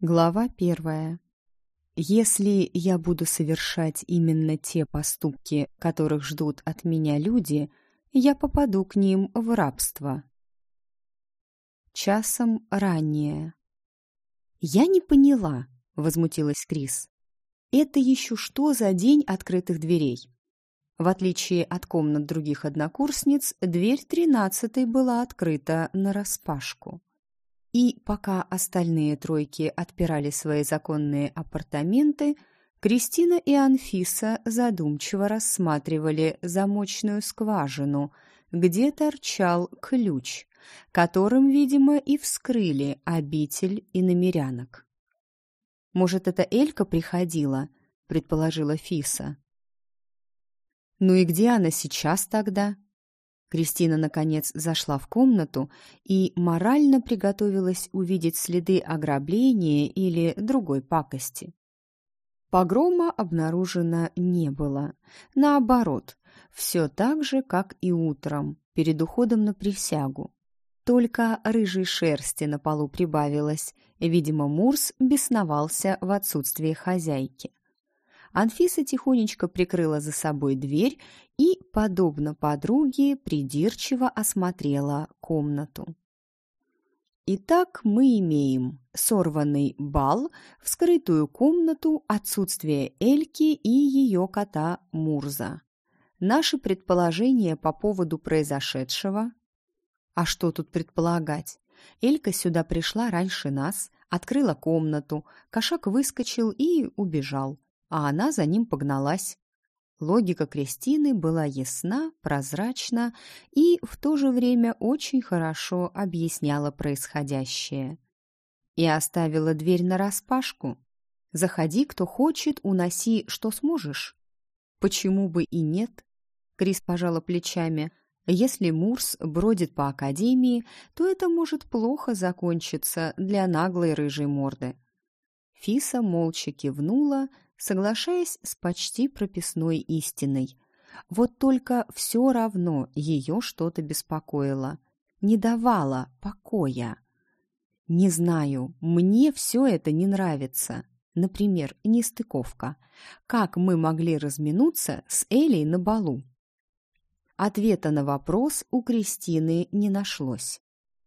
Глава первая. Если я буду совершать именно те поступки, которых ждут от меня люди, я попаду к ним в рабство. Часом ранее. «Я не поняла», — возмутилась Крис. «Это еще что за день открытых дверей?» В отличие от комнат других однокурсниц, дверь тринадцатой была открыта нараспашку. И пока остальные тройки отпирали свои законные апартаменты, Кристина и Анфиса задумчиво рассматривали замочную скважину, где торчал ключ, которым, видимо, и вскрыли обитель и намерянок. «Может, это Элька приходила?» — предположила Фиса. «Ну и где она сейчас тогда?» Кристина, наконец, зашла в комнату и морально приготовилась увидеть следы ограбления или другой пакости. Погрома обнаружено не было. Наоборот, все так же, как и утром, перед уходом на присягу. Только рыжей шерсти на полу прибавилось. Видимо, Мурс бесновался в отсутствие хозяйки. Анфиса тихонечко прикрыла за собой дверь подобно подруге, придирчиво осмотрела комнату. Итак, мы имеем сорванный бал, вскрытую комнату, отсутствие Эльки и ее кота Мурза. Наши предположения по поводу произошедшего. А что тут предполагать? Элька сюда пришла раньше нас, открыла комнату, кошак выскочил и убежал а она за ним погналась. Логика Кристины была ясна, прозрачна и в то же время очень хорошо объясняла происходящее. И оставила дверь нараспашку. «Заходи, кто хочет, уноси, что сможешь». «Почему бы и нет?» Крис пожала плечами. «Если Мурс бродит по академии, то это может плохо закончиться для наглой рыжей морды». Фиса молча кивнула, соглашаясь с почти прописной истиной. Вот только все равно ее что-то беспокоило, не давало покоя. Не знаю, мне все это не нравится. Например, нестыковка. Как мы могли разминуться с Элей на балу? Ответа на вопрос у Кристины не нашлось.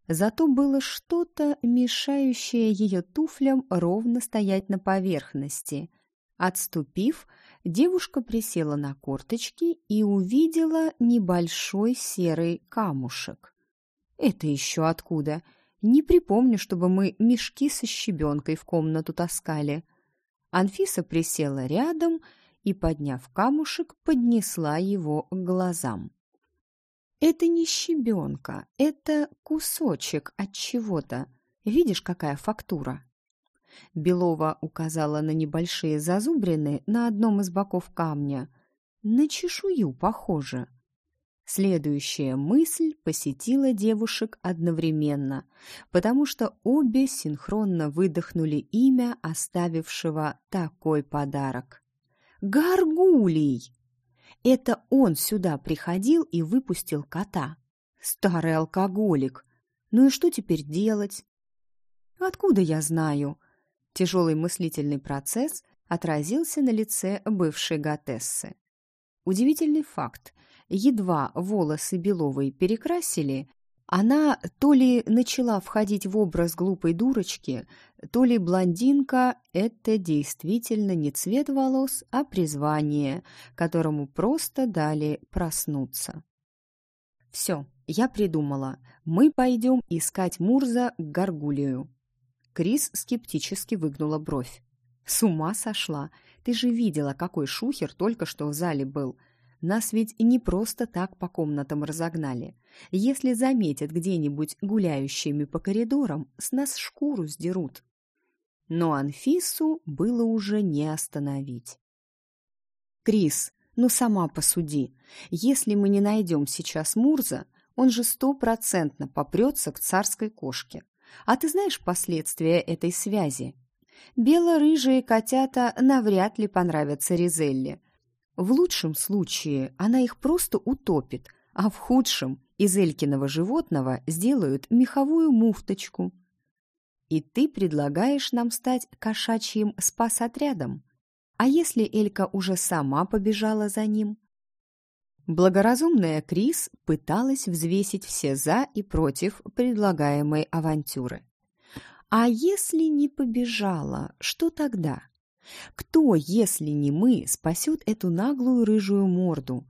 Зато было что-то, мешающее ее туфлям ровно стоять на поверхности – Отступив, девушка присела на корточки и увидела небольшой серый камушек. «Это еще откуда? Не припомню, чтобы мы мешки со щебенкой в комнату таскали». Анфиса присела рядом и, подняв камушек, поднесла его к глазам. «Это не щебенка, это кусочек от чего-то. Видишь, какая фактура?» Белова указала на небольшие зазубрины на одном из боков камня. На чешую похоже. Следующая мысль посетила девушек одновременно, потому что обе синхронно выдохнули имя оставившего такой подарок. «Гаргулий!» Это он сюда приходил и выпустил кота. Старый алкоголик. Ну и что теперь делать? Откуда я знаю? Тяжелый мыслительный процесс отразился на лице бывшей готессы. Удивительный факт. Едва волосы Беловой перекрасили, она то ли начала входить в образ глупой дурочки, то ли блондинка – это действительно не цвет волос, а призвание, которому просто дали проснуться. «Все, я придумала. Мы пойдем искать Мурза к Гаргулию. Крис скептически выгнула бровь. «С ума сошла! Ты же видела, какой шухер только что в зале был. Нас ведь не просто так по комнатам разогнали. Если заметят где-нибудь гуляющими по коридорам, с нас шкуру сдерут». Но Анфису было уже не остановить. «Крис, ну сама посуди. Если мы не найдем сейчас Мурза, он же стопроцентно попрется к царской кошке. А ты знаешь последствия этой связи? Бело-рыжие котята навряд ли понравятся Ризелле. В лучшем случае она их просто утопит, а в худшем из Элькиного животного сделают меховую муфточку. и ты предлагаешь нам стать кошачьим спасотрядом. А если Элька уже сама побежала за ним? Благоразумная Крис пыталась взвесить все «за» и «против» предлагаемой авантюры. А если не побежала, что тогда? Кто, если не мы, спасет эту наглую рыжую морду?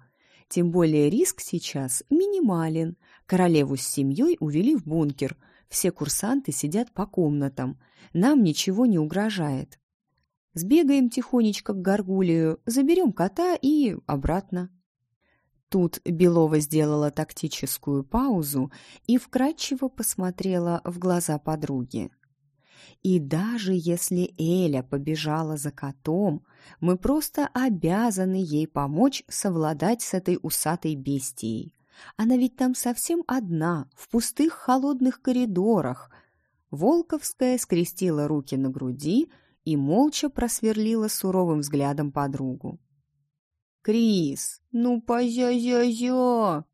Тем более риск сейчас минимален. Королеву с семьей увели в бункер. Все курсанты сидят по комнатам. Нам ничего не угрожает. Сбегаем тихонечко к Гаргулию, заберем кота и обратно. Тут Белова сделала тактическую паузу и вкратчиво посмотрела в глаза подруги. И даже если Эля побежала за котом, мы просто обязаны ей помочь совладать с этой усатой бестией. Она ведь там совсем одна, в пустых холодных коридорах. Волковская скрестила руки на груди и молча просверлила суровым взглядом подругу. «Крис, ну позя-зя-зя!»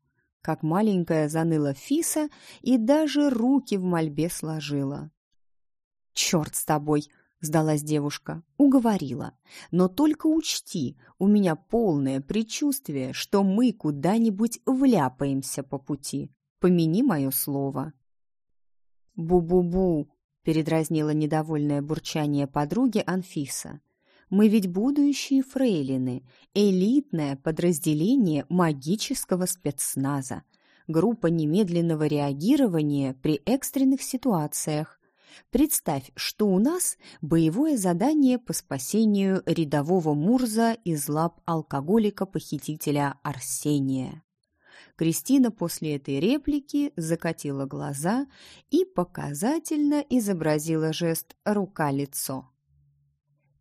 Как маленькая заныла Фиса и даже руки в мольбе сложила. «Черт с тобой!» — сдалась девушка. «Уговорила. Но только учти, у меня полное предчувствие, что мы куда-нибудь вляпаемся по пути. Помяни мое слово». «Бу-бу-бу!» — передразнила недовольное бурчание подруги Анфиса. «Мы ведь будущие фрейлины, элитное подразделение магического спецназа, группа немедленного реагирования при экстренных ситуациях. Представь, что у нас боевое задание по спасению рядового Мурза из лап алкоголика-похитителя Арсения. Кристина после этой реплики закатила глаза и показательно изобразила жест «рука-лицо».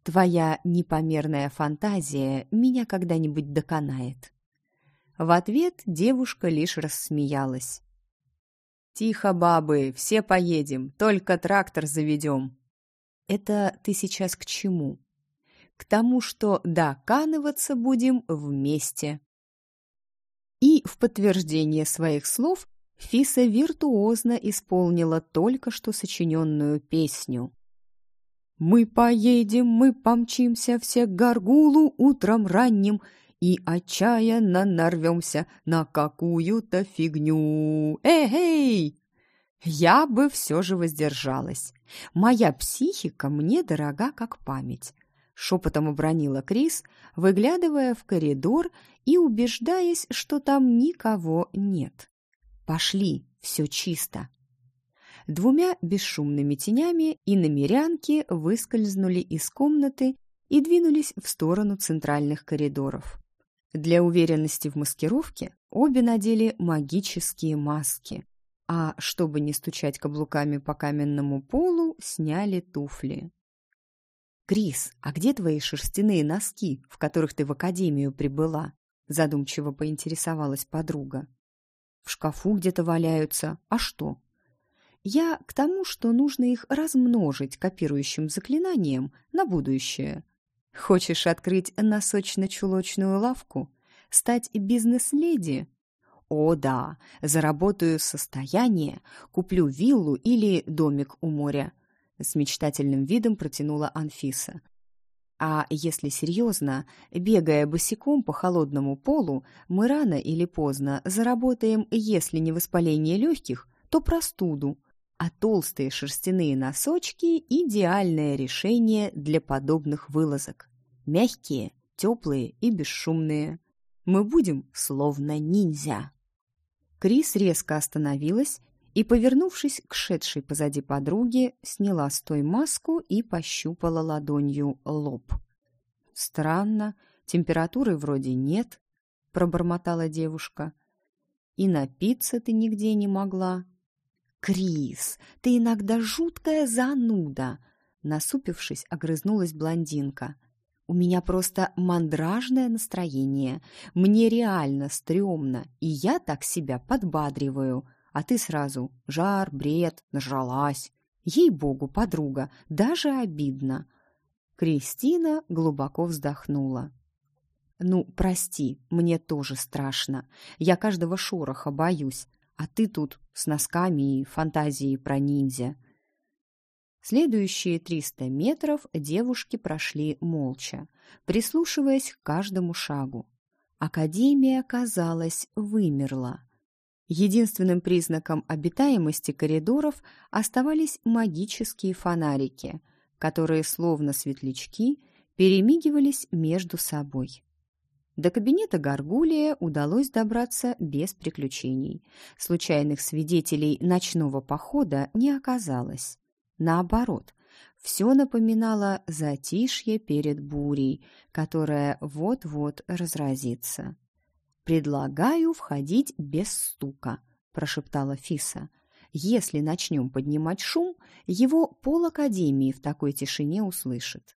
«Твоя непомерная фантазия меня когда-нибудь доконает». В ответ девушка лишь рассмеялась. «Тихо, бабы, все поедем, только трактор заведем». «Это ты сейчас к чему?» «К тому, что доканываться будем вместе». И в подтверждение своих слов Фиса виртуозно исполнила только что сочиненную песню. «Мы поедем, мы помчимся все к Гаргулу утром ранним, и отчаянно нарвемся на какую-то фигню. Эй-эй! Я бы все же воздержалась. Моя психика мне дорога как память. Шепотом обронила Крис, выглядывая в коридор и убеждаясь, что там никого нет. «Пошли, все чисто!» Двумя бесшумными тенями и намерянки выскользнули из комнаты и двинулись в сторону центральных коридоров. Для уверенности в маскировке обе надели магические маски, а чтобы не стучать каблуками по каменному полу, сняли туфли. «Крис, а где твои шерстяные носки, в которых ты в академию прибыла?» задумчиво поинтересовалась подруга. «В шкафу где-то валяются. А что?» «Я к тому, что нужно их размножить копирующим заклинанием на будущее», Хочешь открыть носочно-чулочную лавку? Стать бизнес-леди? О, да, заработаю состояние, куплю виллу или домик у моря. С мечтательным видом протянула Анфиса. А если серьезно, бегая босиком по холодному полу, мы рано или поздно заработаем, если не воспаление легких, то простуду. А толстые шерстяные носочки – идеальное решение для подобных вылазок. Мягкие, теплые и бесшумные. Мы будем словно ниндзя. Крис резко остановилась и, повернувшись к шедшей позади подруге, сняла с той маску и пощупала ладонью лоб. «Странно, температуры вроде нет», — пробормотала девушка. «И напиться ты нигде не могла». «Крис, ты иногда жуткая зануда!» Насупившись, огрызнулась блондинка. «У меня просто мандражное настроение. Мне реально стрёмно, и я так себя подбадриваю. А ты сразу жар, бред, нажралась. Ей-богу, подруга, даже обидно». Кристина глубоко вздохнула. «Ну, прости, мне тоже страшно. Я каждого шороха боюсь. А ты тут с носками и фантазией про ниндзя. Следующие 300 метров девушки прошли молча, прислушиваясь к каждому шагу. Академия, казалось, вымерла. Единственным признаком обитаемости коридоров оставались магические фонарики, которые, словно светлячки, перемигивались между собой. До кабинета Гаргулия удалось добраться без приключений. Случайных свидетелей ночного похода не оказалось. Наоборот, все напоминало затишье перед бурей, которая вот-вот разразится. «Предлагаю входить без стука», – прошептала Фиса. «Если начнем поднимать шум, его пол Академии в такой тишине услышит».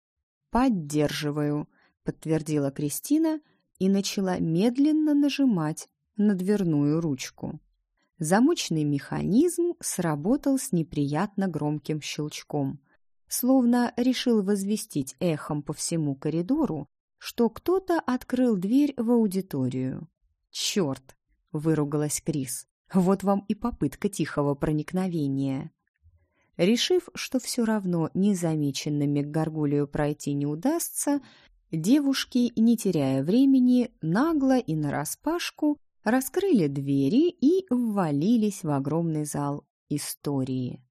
«Поддерживаю», – подтвердила Кристина и начала медленно нажимать на дверную ручку. Замочный механизм сработал с неприятно громким щелчком, словно решил возвестить эхом по всему коридору, что кто-то открыл дверь в аудиторию. «Черт!» — выругалась Крис. «Вот вам и попытка тихого проникновения». Решив, что все равно незамеченными к Гаргулию пройти не удастся, девушки, не теряя времени, нагло и нараспашку раскрыли двери и ввалились в огромный зал истории.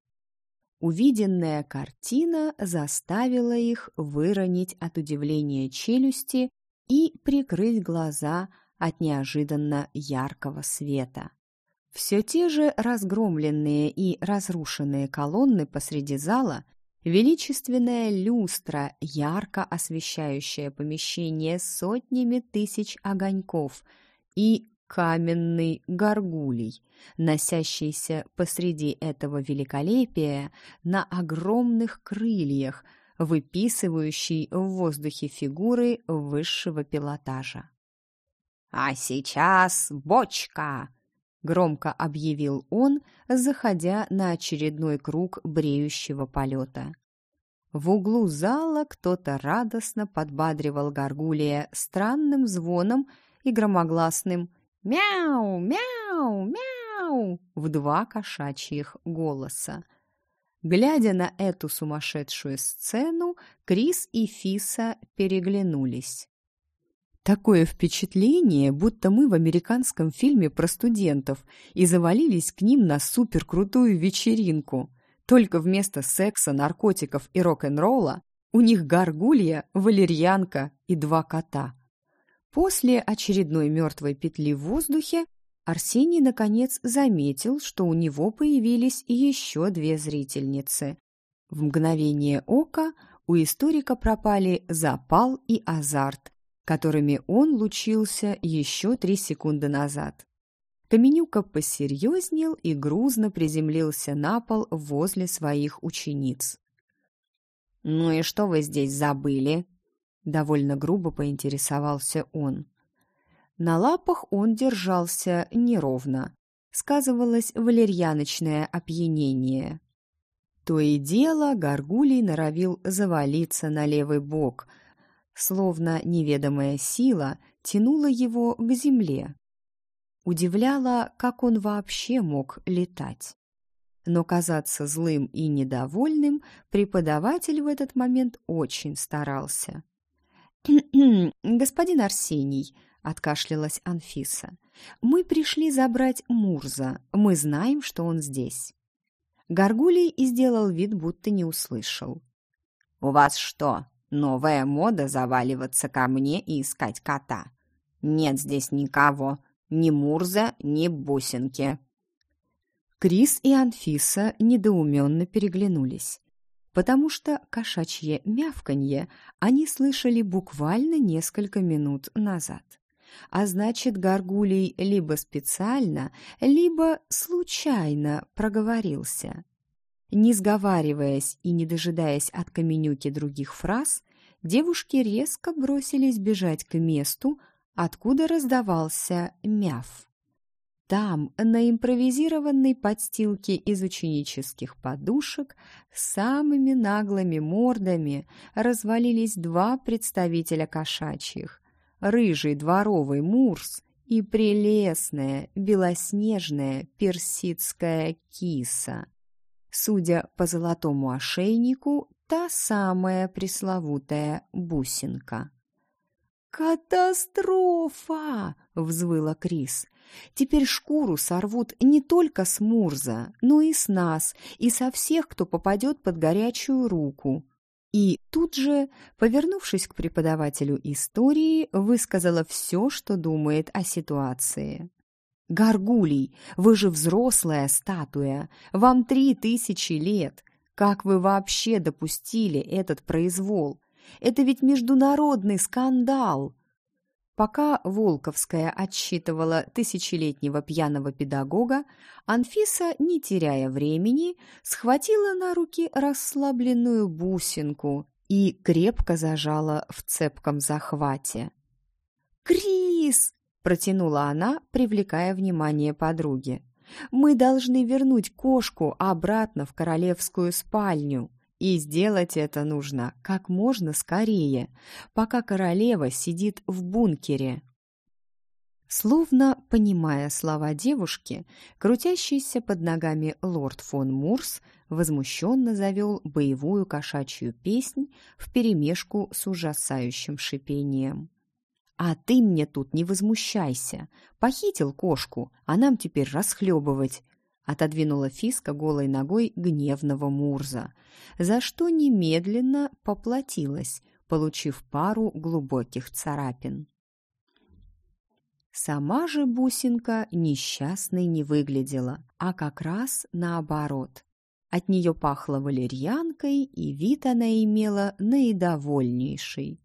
Увиденная картина заставила их выронить от удивления челюсти и прикрыть глаза от неожиданно яркого света. Все те же разгромленные и разрушенные колонны посреди зала, величественная люстра, ярко освещающая помещение сотнями тысяч огоньков и каменный горгулей, носящийся посреди этого великолепия на огромных крыльях, выписывающий в воздухе фигуры высшего пилотажа. «А сейчас бочка!» — громко объявил он, заходя на очередной круг бреющего полета. В углу зала кто-то радостно подбадривал горгулия странным звоном и громогласным «Мяу! Мяу! Мяу!» в два кошачьих голоса. Глядя на эту сумасшедшую сцену, Крис и Фиса переглянулись. Такое впечатление, будто мы в американском фильме про студентов и завалились к ним на суперкрутую вечеринку. Только вместо секса, наркотиков и рок-н-ролла у них горгулья, валерьянка и два кота. После очередной мертвой петли в воздухе Арсений, наконец, заметил, что у него появились еще две зрительницы. В мгновение ока у историка пропали запал и азарт, которыми он лучился еще три секунды назад. Каменюка посерьезнел и грузно приземлился на пол возле своих учениц. «Ну и что вы здесь забыли?» Довольно грубо поинтересовался он. На лапах он держался неровно. Сказывалось валерьяночное опьянение. То и дело горгулей норовил завалиться на левый бок, словно неведомая сила тянула его к земле. Удивляло, как он вообще мог летать. Но казаться злым и недовольным преподаватель в этот момент очень старался. «Господин Арсений», — откашлялась Анфиса, — «мы пришли забрать Мурза. Мы знаем, что он здесь». Горгулий сделал вид, будто не услышал. «У вас что, новая мода заваливаться ко мне и искать кота? Нет здесь никого, ни Мурза, ни бусинки». Крис и Анфиса недоуменно переглянулись потому что кошачье мявканье они слышали буквально несколько минут назад. А значит, Гаргулий либо специально, либо случайно проговорился. Не сговариваясь и не дожидаясь от Каменюки других фраз, девушки резко бросились бежать к месту, откуда раздавался мяв. Там, на импровизированной подстилке из ученических подушек, самыми наглыми мордами развалились два представителя кошачьих. Рыжий дворовый мурс и прелестная белоснежная персидская киса. Судя по золотому ошейнику, та самая пресловутая бусинка. «Катастрофа!» — взвыла Крис. «Теперь шкуру сорвут не только с Мурза, но и с нас, и со всех, кто попадет под горячую руку». И тут же, повернувшись к преподавателю истории, высказала все, что думает о ситуации. «Гаргулий, вы же взрослая статуя, вам три тысячи лет. Как вы вообще допустили этот произвол? Это ведь международный скандал!» Пока Волковская отсчитывала тысячелетнего пьяного педагога, Анфиса, не теряя времени, схватила на руки расслабленную бусинку и крепко зажала в цепком захвате. «Крис!» – протянула она, привлекая внимание подруги. «Мы должны вернуть кошку обратно в королевскую спальню». И сделать это нужно как можно скорее, пока королева сидит в бункере. Словно понимая слова девушки, крутящийся под ногами лорд фон Мурс возмущенно завел боевую кошачью песнь вперемешку с ужасающим шипением. «А ты мне тут не возмущайся! Похитил кошку, а нам теперь расхлебывать!» отодвинула Фиска голой ногой гневного Мурза, за что немедленно поплатилась, получив пару глубоких царапин. Сама же бусинка несчастной не выглядела, а как раз наоборот. От нее пахло валерьянкой, и вид она имела наидовольнейший.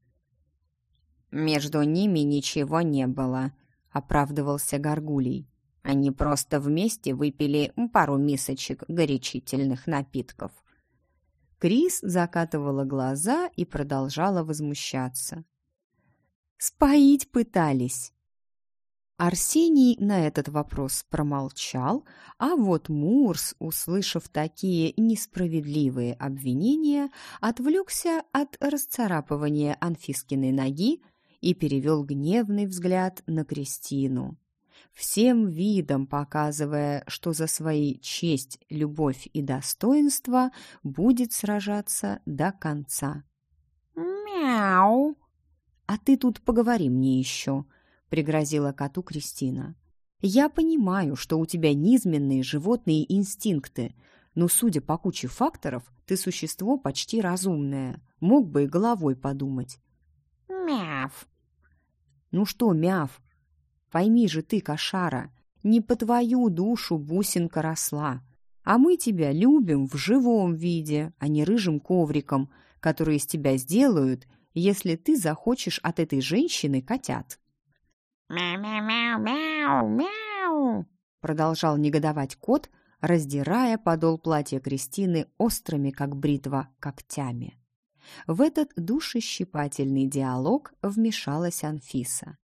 «Между ними ничего не было», — оправдывался Горгулей. Они просто вместе выпили пару мисочек горячительных напитков. Крис закатывала глаза и продолжала возмущаться. «Споить пытались!» Арсений на этот вопрос промолчал, а вот Мурс, услышав такие несправедливые обвинения, отвлекся от расцарапывания Анфискиной ноги и перевел гневный взгляд на Кристину всем видом показывая, что за свои честь, любовь и достоинство будет сражаться до конца. «Мяу!» «А ты тут поговори мне еще», — пригрозила коту Кристина. «Я понимаю, что у тебя низменные животные инстинкты, но, судя по куче факторов, ты существо почти разумное. Мог бы и головой подумать». «Мяв!» «Ну что, мяв, Пойми же ты, кошара, не по твою душу бусинка росла, а мы тебя любим в живом виде, а не рыжим ковриком, который из тебя сделают, если ты захочешь от этой женщины котят». «Мяу-мяу-мяу-мяу!» продолжал негодовать кот, раздирая подол платья Кристины острыми, как бритва, когтями. В этот душещипательный диалог вмешалась Анфиса.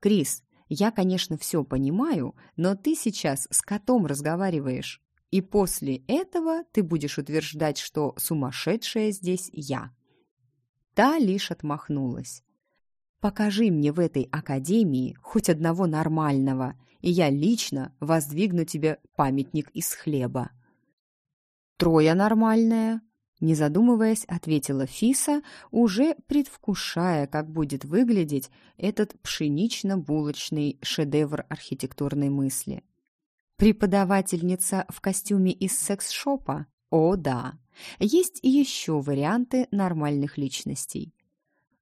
«Крис, я, конечно, все понимаю, но ты сейчас с котом разговариваешь, и после этого ты будешь утверждать, что сумасшедшая здесь я». Та лишь отмахнулась. «Покажи мне в этой академии хоть одного нормального, и я лично воздвигну тебе памятник из хлеба». «Трое нормальная», не задумываясь, ответила Фиса, уже предвкушая, как будет выглядеть этот пшенично-булочный шедевр архитектурной мысли. Преподавательница в костюме из секс-шопа? О, да. Есть еще варианты нормальных личностей.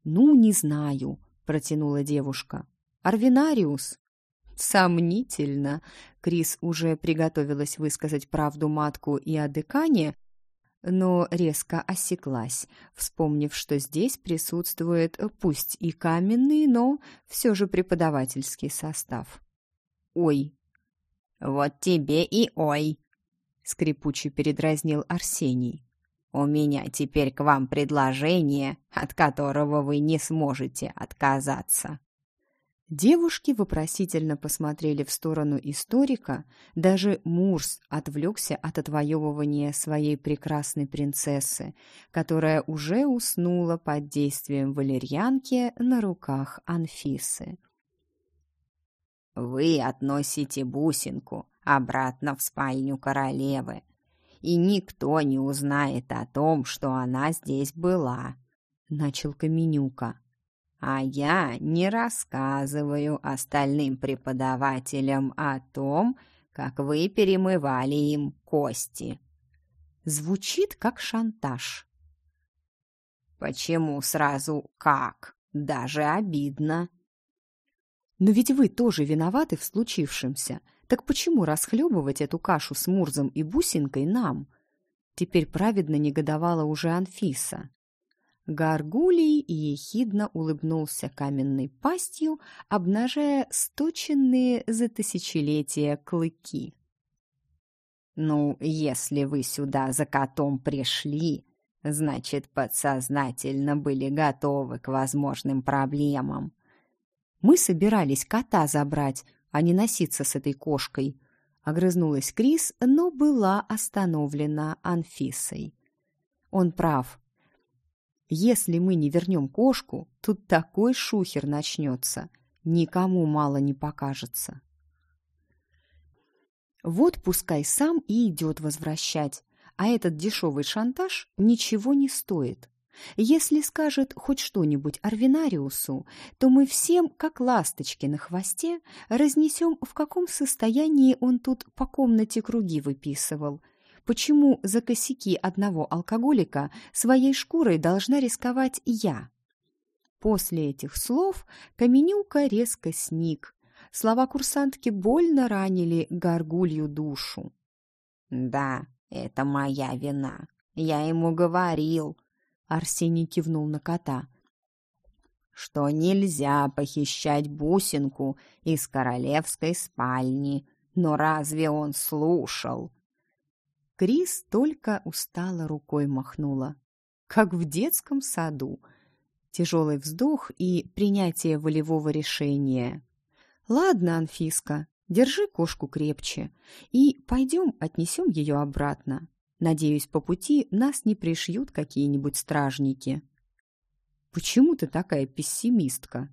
«Ну, не знаю», — протянула девушка. «Арвинариус?» «Сомнительно». Крис уже приготовилась высказать правду матку и о декане, но резко осеклась, вспомнив, что здесь присутствует пусть и каменный, но все же преподавательский состав. «Ой!» «Вот тебе и ой!» — скрипуче передразнил Арсений. «У меня теперь к вам предложение, от которого вы не сможете отказаться». Девушки вопросительно посмотрели в сторону историка, даже Мурс отвлекся от отвоевывания своей прекрасной принцессы, которая уже уснула под действием валерьянки на руках Анфисы. «Вы относите бусинку обратно в спальню королевы. и никто не узнает о том, что она здесь была», — начал Каменюка. «А я не рассказываю остальным преподавателям о том, как вы перемывали им кости». Звучит как шантаж. «Почему сразу «как»? Даже обидно». «Но ведь вы тоже виноваты в случившемся. Так почему расхлебывать эту кашу с Мурзом и Бусинкой нам?» Теперь праведно негодовала уже Анфиса. Гаргулий ехидно улыбнулся каменной пастью, обнажая сточенные за тысячелетия клыки. «Ну, если вы сюда за котом пришли, значит, подсознательно были готовы к возможным проблемам. Мы собирались кота забрать, а не носиться с этой кошкой. Огрызнулась Крис, но была остановлена Анфисой. Он прав. Если мы не вернем кошку, тут такой шухер начнется. Никому мало не покажется. Вот пускай сам и идет возвращать, а этот дешевый шантаж ничего не стоит. Если скажет хоть что-нибудь Арвинариусу, то мы всем, как ласточки на хвосте, разнесем, в каком состоянии он тут по комнате круги выписывал. Почему за косяки одного алкоголика своей шкурой должна рисковать я? После этих слов Каменюка резко сник. Слова курсантки больно ранили горгулью душу. «Да, «Это моя вина. Я ему говорил», — Арсений кивнул на кота, «что нельзя похищать бусинку из королевской спальни. Но разве он слушал?» Крис только устало рукой махнула, как в детском саду. Тяжелый вздох и принятие волевого решения. «Ладно, Анфиска, Держи кошку крепче и пойдем отнесем ее обратно. Надеюсь, по пути нас не пришьют какие-нибудь стражники. Почему ты такая пессимистка?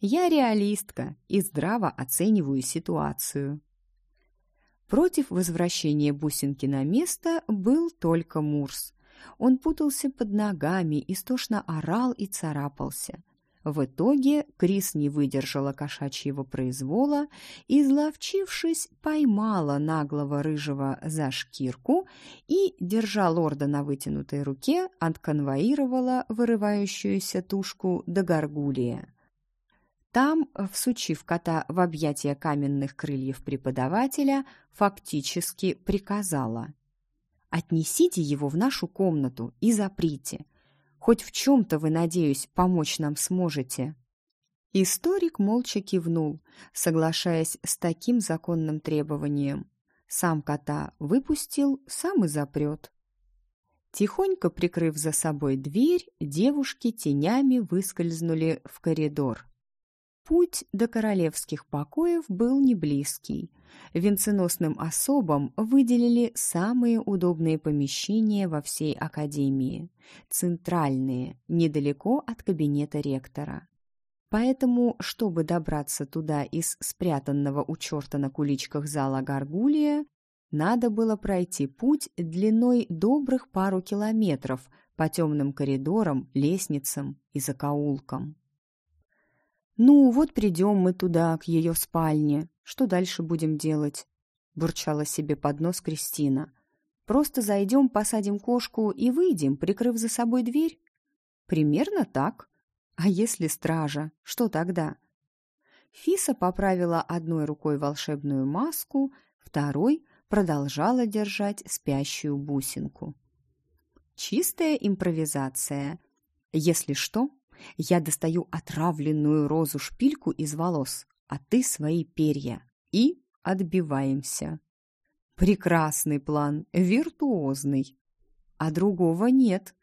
Я реалистка и здраво оцениваю ситуацию. Против возвращения бусинки на место был только Мурс. Он путался под ногами, истошно орал и царапался. В итоге Крис не выдержала кошачьего произвола и, изловчившись, поймала наглого рыжего за шкирку и, держа лорда на вытянутой руке, отконвоировала вырывающуюся тушку до горгулия. Там, всучив кота в объятия каменных крыльев преподавателя, фактически приказала «Отнесите его в нашу комнату и заприте. Хоть в чем-то вы, надеюсь, помочь нам сможете». Историк молча кивнул, соглашаясь с таким законным требованием. Сам кота выпустил, сам и запрет. Тихонько прикрыв за собой дверь, девушки тенями выскользнули в коридор. Путь до королевских покоев был не близкий. Венценосным особам выделили самые удобные помещения во всей академии. Центральные, недалеко от кабинета ректора. Поэтому, чтобы добраться туда из спрятанного у черта на куличках зала Гаргулия, надо было пройти путь длиной добрых пару километров по темным коридорам, лестницам и закоулкам. «Ну, вот придем мы туда, к ее спальне. Что дальше будем делать?» — бурчала себе под нос Кристина. «Просто зайдем, посадим кошку и выйдем, прикрыв за собой дверь?» «Примерно так. А если стража, что тогда?» Фиса поправила одной рукой волшебную маску, второй продолжала держать спящую бусинку. Чистая импровизация. Если что, я достаю отравленную розу-шпильку из волос, а ты свои перья. И отбиваемся. Прекрасный план, виртуозный. А другого нет.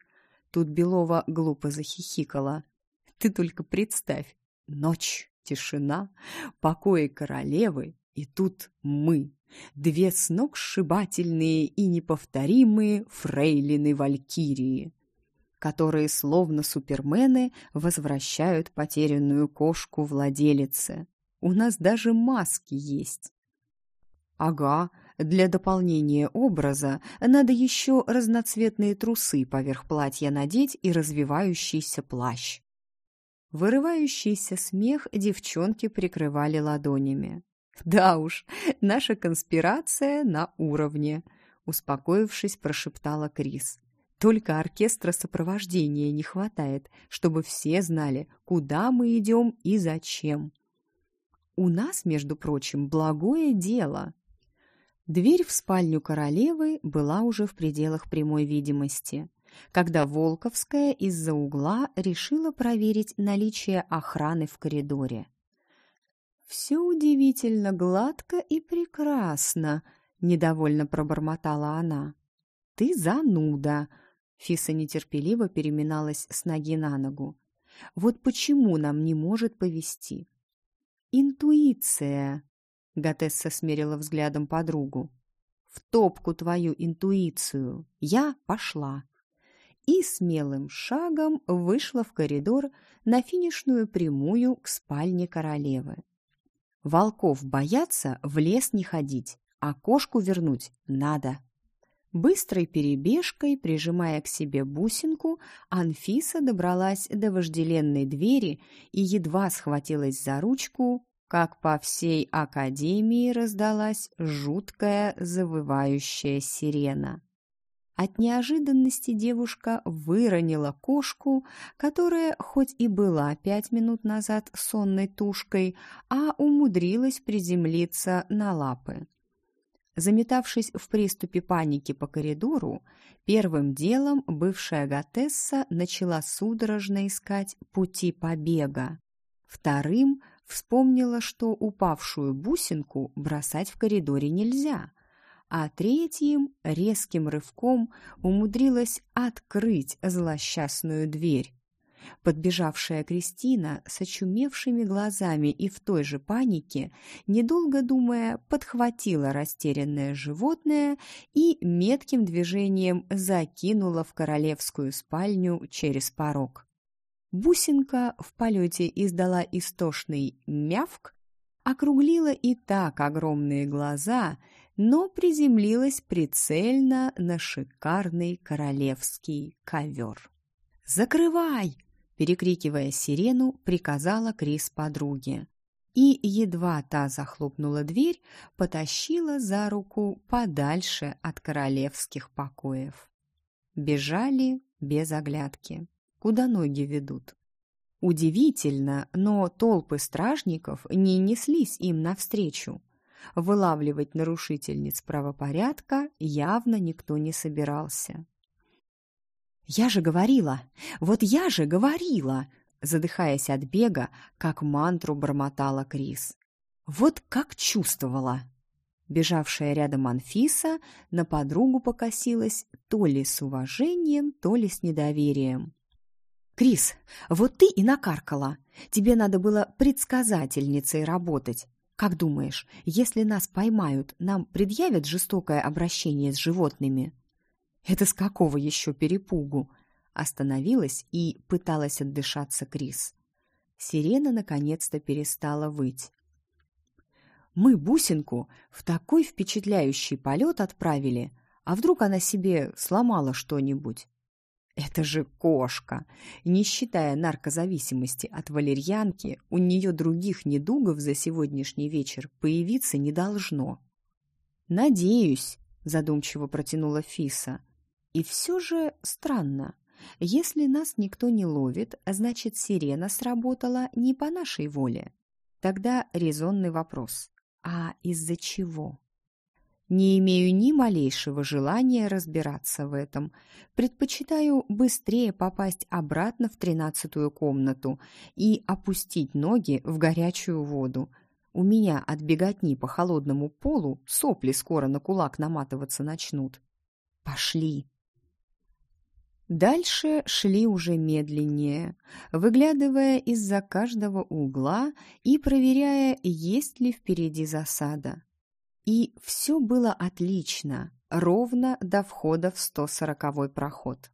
Тут Белова глупо захихикала. Ты только представь. Ночь, тишина, покои королевы, и тут мы. Две сногсшибательные и неповторимые фрейлины Валькирии которые, словно супермены, возвращают потерянную кошку владелице. У нас даже маски есть. Ага, Для дополнения образа надо еще разноцветные трусы поверх платья надеть и развивающийся плащ. Вырывающийся смех девчонки прикрывали ладонями. «Да уж, наша конспирация на уровне», — успокоившись, прошептала Крис. «Только оркестра сопровождения не хватает, чтобы все знали, куда мы идем и зачем». «У нас, между прочим, благое дело». Дверь в спальню королевы была уже в пределах прямой видимости когда Волковская из-за угла решила проверить наличие охраны в коридоре. «Все удивительно гладко и прекрасно», — недовольно пробормотала она. «Ты зануда!» — Фиса нетерпеливо переминалась с ноги на ногу. «Вот почему нам не может повести?» «Интуиция!» — Готесса смерила взглядом подругу. «В топку твою интуицию! Я пошла!» и смелым шагом вышла в коридор на финишную прямую к спальне королевы. Волков боятся в лес не ходить, а кошку вернуть надо. Быстрой перебежкой, прижимая к себе бусинку, Анфиса добралась до вожделенной двери и едва схватилась за ручку, как по всей академии раздалась жуткая завывающая сирена. От неожиданности девушка выронила кошку, которая хоть и была пять минут назад сонной тушкой, а умудрилась приземлиться на лапы. Заметавшись в приступе паники по коридору, первым делом бывшая Готесса начала судорожно искать пути побега. Вторым вспомнила, что упавшую бусинку бросать в коридоре нельзя – а третьим резким рывком умудрилась открыть злосчастную дверь. Подбежавшая Кристина с очумевшими глазами и в той же панике, недолго думая, подхватила растерянное животное и метким движением закинула в королевскую спальню через порог. Бусинка в полете издала истошный мявк, округлила и так огромные глаза – но приземлилась прицельно на шикарный королевский ковер. «Закрывай!» – перекрикивая сирену, приказала Крис подруге. И, едва та захлопнула дверь, потащила за руку подальше от королевских покоев. Бежали без оглядки. Куда ноги ведут? Удивительно, но толпы стражников не неслись им навстречу. Вылавливать нарушительниц правопорядка явно никто не собирался. «Я же говорила! Вот я же говорила!» Задыхаясь от бега, как мантру бормотала Крис. «Вот как чувствовала!» Бежавшая рядом Анфиса на подругу покосилась то ли с уважением, то ли с недоверием. «Крис, вот ты и накаркала. Тебе надо было предсказательницей работать. Как думаешь, если нас поймают, нам предъявят жестокое обращение с животными? Это с какого еще перепугу? Остановилась и пыталась отдышаться Крис. Сирена наконец-то перестала выть. Мы бусинку в такой впечатляющий полет отправили, а вдруг она себе сломала что-нибудь? Это же кошка. Не считая наркозависимости от валерьянки, у нее других недугов за сегодняшний вечер появиться не должно. «Надеюсь», — задумчиво протянула Фиса. «И все же странно. Если нас никто не ловит, значит, сирена сработала не по нашей воле. Тогда резонный вопрос. А из-за чего?» Не имею ни малейшего желания разбираться в этом. Предпочитаю быстрее попасть обратно в тринадцатую комнату и опустить ноги в горячую воду. У меня от беготни по холодному полу сопли скоро на кулак наматываться начнут. Пошли. Дальше шли уже медленнее, выглядывая из-за каждого угла и проверяя, есть ли впереди засада. И все было отлично, ровно до входа в 140-й проход.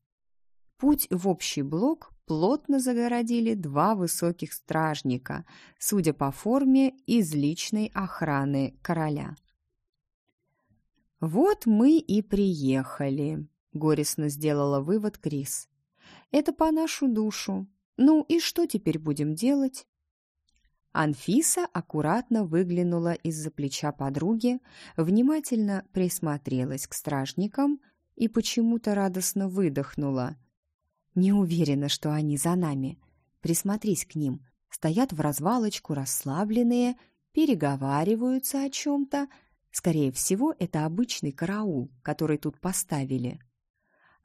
Путь в общий блок плотно загородили два высоких стражника, судя по форме, из личной охраны короля. «Вот мы и приехали», — горестно сделала вывод Крис. «Это по нашу душу. Ну и что теперь будем делать?» Анфиса аккуратно выглянула из-за плеча подруги, внимательно присмотрелась к стражникам и почему-то радостно выдохнула. «Не уверена, что они за нами. Присмотрись к ним. Стоят в развалочку, расслабленные, переговариваются о чем-то. Скорее всего, это обычный караул, который тут поставили».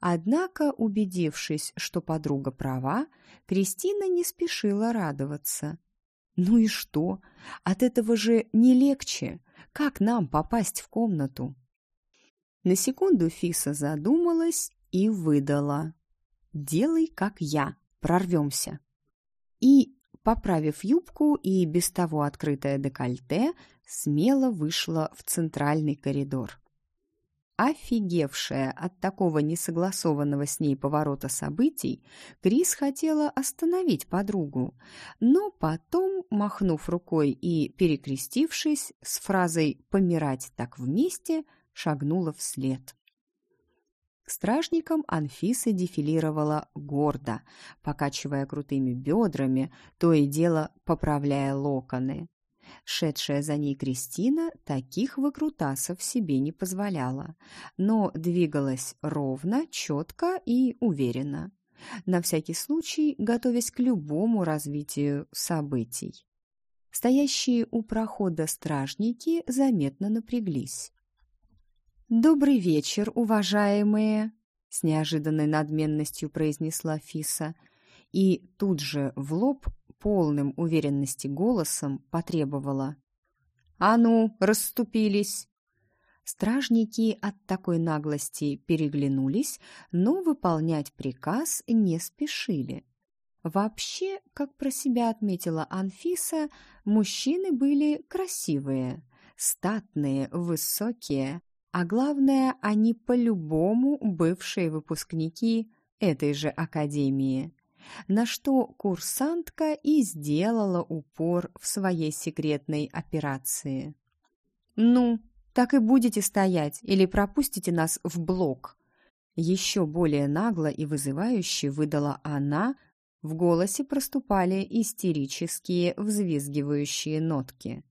Однако, убедившись, что подруга права, Кристина не спешила радоваться – ну и что? От этого же не легче. Как нам попасть в комнату? На секунду Фиса задумалась и выдала. «Делай, как я, прорвемся». И, поправив юбку и без того открытое декольте, смело вышла в центральный коридор. Офигевшая от такого несогласованного с ней поворота событий, Крис хотела остановить подругу, но потом, махнув рукой и перекрестившись с фразой «помирать так вместе», шагнула вслед. К стражникам Анфиса дефилировала гордо, покачивая крутыми бедрами, то и дело поправляя локоны. Шедшая за ней Кристина таких выкрутасов себе не позволяла, но двигалась ровно, четко и уверенно, на всякий случай готовясь к любому развитию событий. Стоящие у прохода стражники заметно напряглись. «Добрый вечер, уважаемые!» — с неожиданной надменностью произнесла Фиса, и тут же в лоб полным уверенности голосом потребовала. «А ну, расступились!» Стражники от такой наглости переглянулись, но выполнять приказ не спешили. Вообще, как про себя отметила Анфиса, мужчины были красивые, статные, высокие, а главное, они по-любому бывшие выпускники этой же академии на что курсантка и сделала упор в своей секретной операции. «Ну, так и будете стоять или пропустите нас в блок?» Еще более нагло и вызывающе выдала она, в голосе проступали истерические взвизгивающие нотки.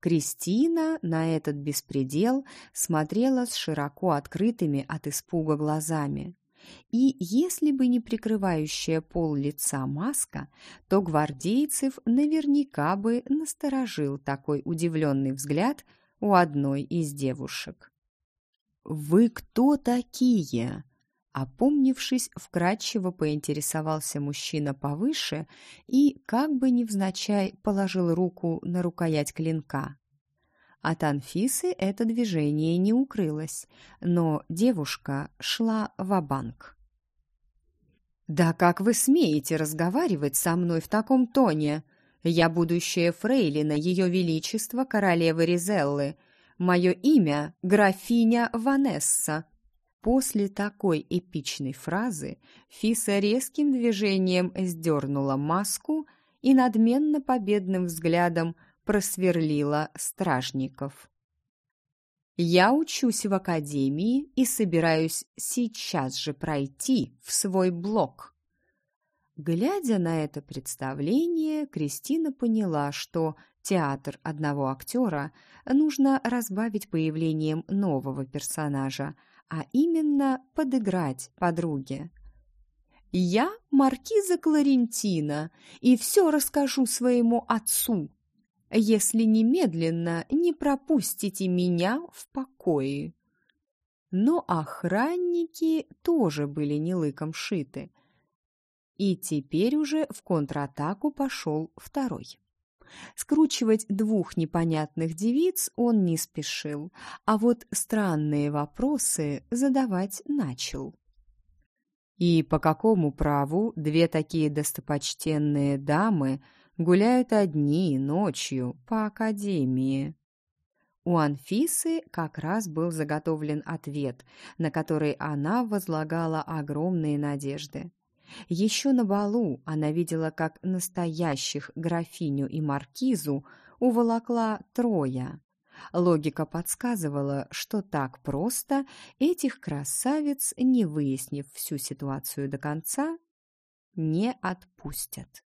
Кристина на этот беспредел смотрела с широко открытыми от испуга глазами. И если бы не прикрывающая пол лица маска, то гвардейцев наверняка бы насторожил такой удивленный взгляд у одной из девушек. «Вы кто такие?» Опомнившись, вкратчиво поинтересовался мужчина повыше и, как бы невзначай, положил руку на рукоять клинка. От Анфисы это движение не укрылось, но девушка шла в банк «Да как вы смеете разговаривать со мной в таком тоне? Я будущая фрейлина Ее Величества Королевы Ризеллы. Мое имя — графиня Ванесса». После такой эпичной фразы Фиса резким движением сдернула маску и надменно победным взглядом просверлила стражников. «Я учусь в академии и собираюсь сейчас же пройти в свой блок». Глядя на это представление, Кристина поняла, что театр одного актера нужно разбавить появлением нового персонажа, а именно подыграть подруге. «Я маркиза Кларентина и все расскажу своему отцу», если немедленно не пропустите меня в покое. Но охранники тоже были не лыком шиты. И теперь уже в контратаку пошел второй. Скручивать двух непонятных девиц он не спешил, а вот странные вопросы задавать начал. И по какому праву две такие достопочтенные дамы гуляют одни ночью по академии. У Анфисы как раз был заготовлен ответ, на который она возлагала огромные надежды. Еще на балу она видела, как настоящих графиню и маркизу уволокла Троя. Логика подсказывала, что так просто этих красавиц, не выяснив всю ситуацию до конца, не отпустят.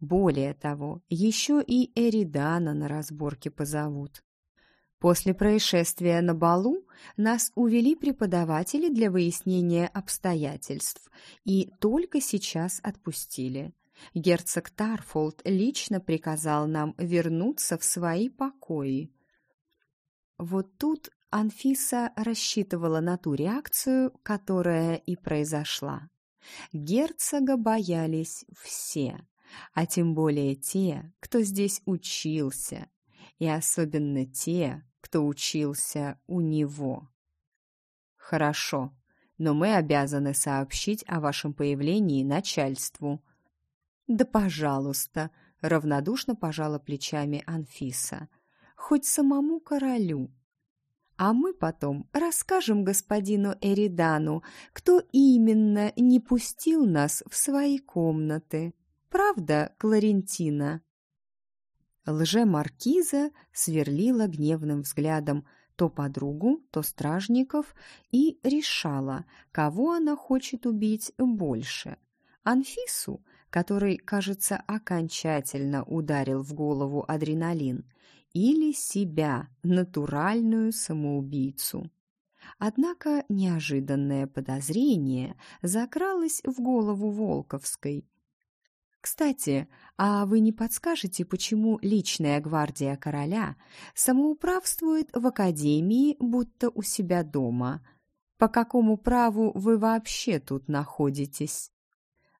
Более того, еще и Эридана на разборке позовут. После происшествия на балу нас увели преподаватели для выяснения обстоятельств и только сейчас отпустили. Герцог Тарфолд лично приказал нам вернуться в свои покои. Вот тут Анфиса рассчитывала на ту реакцию, которая и произошла. Герцога боялись все, а тем более те, кто здесь учился, и особенно те, кто учился у него. «Хорошо, но мы обязаны сообщить о вашем появлении начальству». «Да пожалуйста», — равнодушно пожала плечами Анфиса хоть самому королю. А мы потом расскажем господину Эридану, кто именно не пустил нас в свои комнаты. Правда, Кларентина?» Лже-маркиза сверлила гневным взглядом то подругу, то стражников и решала, кого она хочет убить больше. Анфису, который, кажется, окончательно ударил в голову адреналин, или себя, натуральную самоубийцу. Однако неожиданное подозрение закралось в голову Волковской. «Кстати, а вы не подскажете, почему личная гвардия короля самоуправствует в академии, будто у себя дома? По какому праву вы вообще тут находитесь?»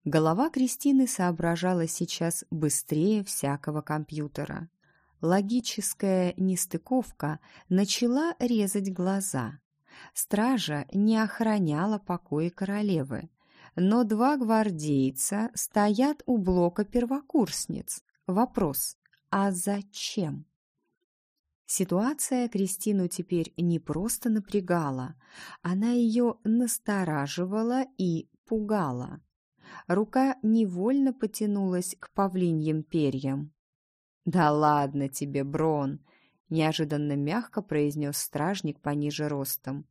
Голова Кристины соображала сейчас быстрее всякого компьютера. Логическая нестыковка начала резать глаза. Стража не охраняла покои королевы, но два гвардейца стоят у блока первокурсниц. Вопрос, а зачем? Ситуация Кристину теперь не просто напрягала, она ее настораживала и пугала. Рука невольно потянулась к павлиньим перьям. «Да ладно тебе, Брон!» — неожиданно мягко произнес стражник пониже ростом.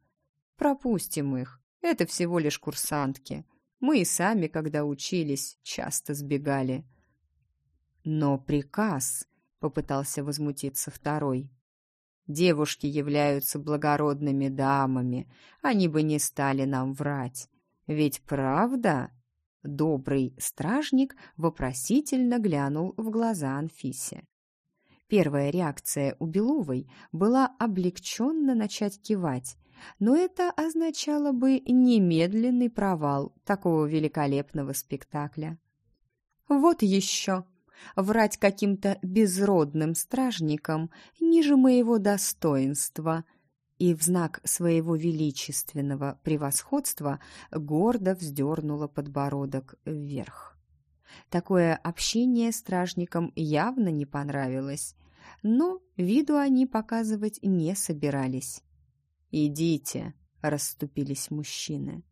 «Пропустим их. Это всего лишь курсантки. Мы и сами, когда учились, часто сбегали». «Но приказ!» — попытался возмутиться второй. «Девушки являются благородными дамами. Они бы не стали нам врать. Ведь правда?» Добрый стражник вопросительно глянул в глаза Анфисе. Первая реакция у Беловой была облегченно начать кивать, но это означало бы немедленный провал такого великолепного спектакля. «Вот еще!» Врать каким-то безродным стражникам ниже моего достоинства — и в знак своего величественного превосходства гордо вздернула подбородок вверх. Такое общение стражникам явно не понравилось, но виду они показывать не собирались. «Идите», — расступились мужчины.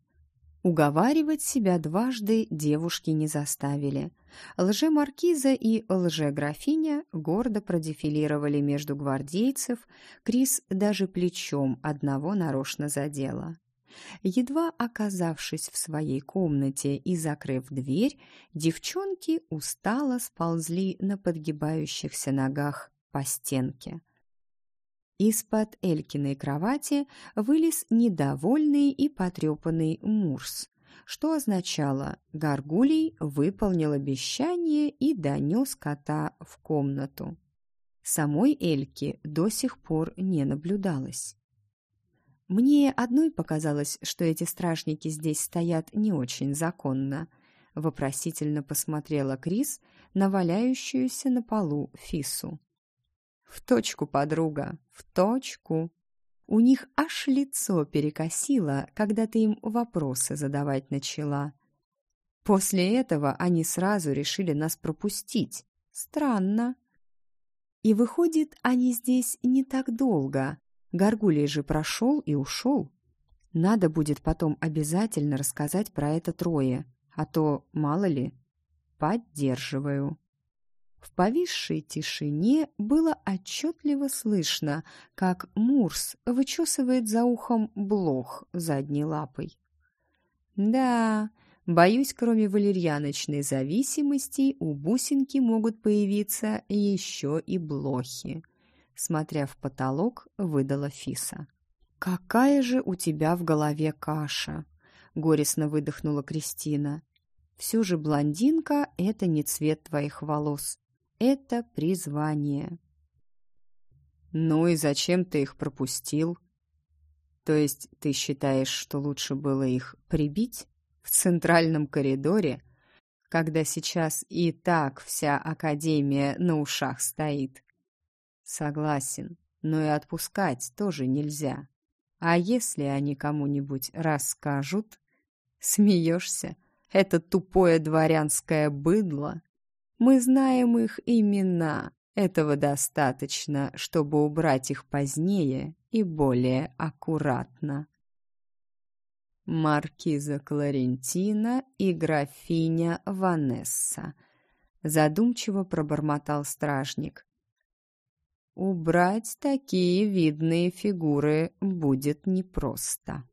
Уговаривать себя дважды девушки не заставили. Лже-маркиза и лже-графиня гордо продефилировали между гвардейцев, Крис даже плечом одного нарочно задела. Едва оказавшись в своей комнате и закрыв дверь, девчонки устало сползли на подгибающихся ногах по стенке. Из-под Элькиной кровати вылез недовольный и потрепанный Мурс, что означало «Гаргулий выполнил обещание и донес кота в комнату». Самой Эльки до сих пор не наблюдалось. Мне одной показалось, что эти стражники здесь стоят не очень законно. Вопросительно посмотрела Крис на валяющуюся на полу Фису. В точку, подруга, в точку. У них аж лицо перекосило, когда ты им вопросы задавать начала. После этого они сразу решили нас пропустить. Странно. И выходит, они здесь не так долго. Горгулий же прошел и ушел. Надо будет потом обязательно рассказать про это трое, а то, мало ли, поддерживаю. В повисшей тишине было отчетливо слышно, как Мурс вычесывает за ухом блох задней лапой. Да, боюсь, кроме валерьяночной зависимости, у бусинки могут появиться еще и блохи. Смотря в потолок, выдала Фиса. «Какая же у тебя в голове каша!» — горестно выдохнула Кристина. «Все же блондинка — это не цвет твоих волос. Это призвание». «Ну и зачем ты их пропустил?» «То есть ты считаешь, что лучше было их прибить в центральном коридоре, когда сейчас и так вся Академия на ушах стоит?» «Согласен, но и отпускать тоже нельзя. А если они кому-нибудь расскажут?» «Смеешься? Это тупое дворянское быдло мы знаем их имена. Этого достаточно, чтобы убрать их позднее и более аккуратно. Маркиза Кларентина и графиня Ванесса. Задумчиво пробормотал стражник. Убрать такие видные фигуры будет непросто.